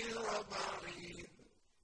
you, O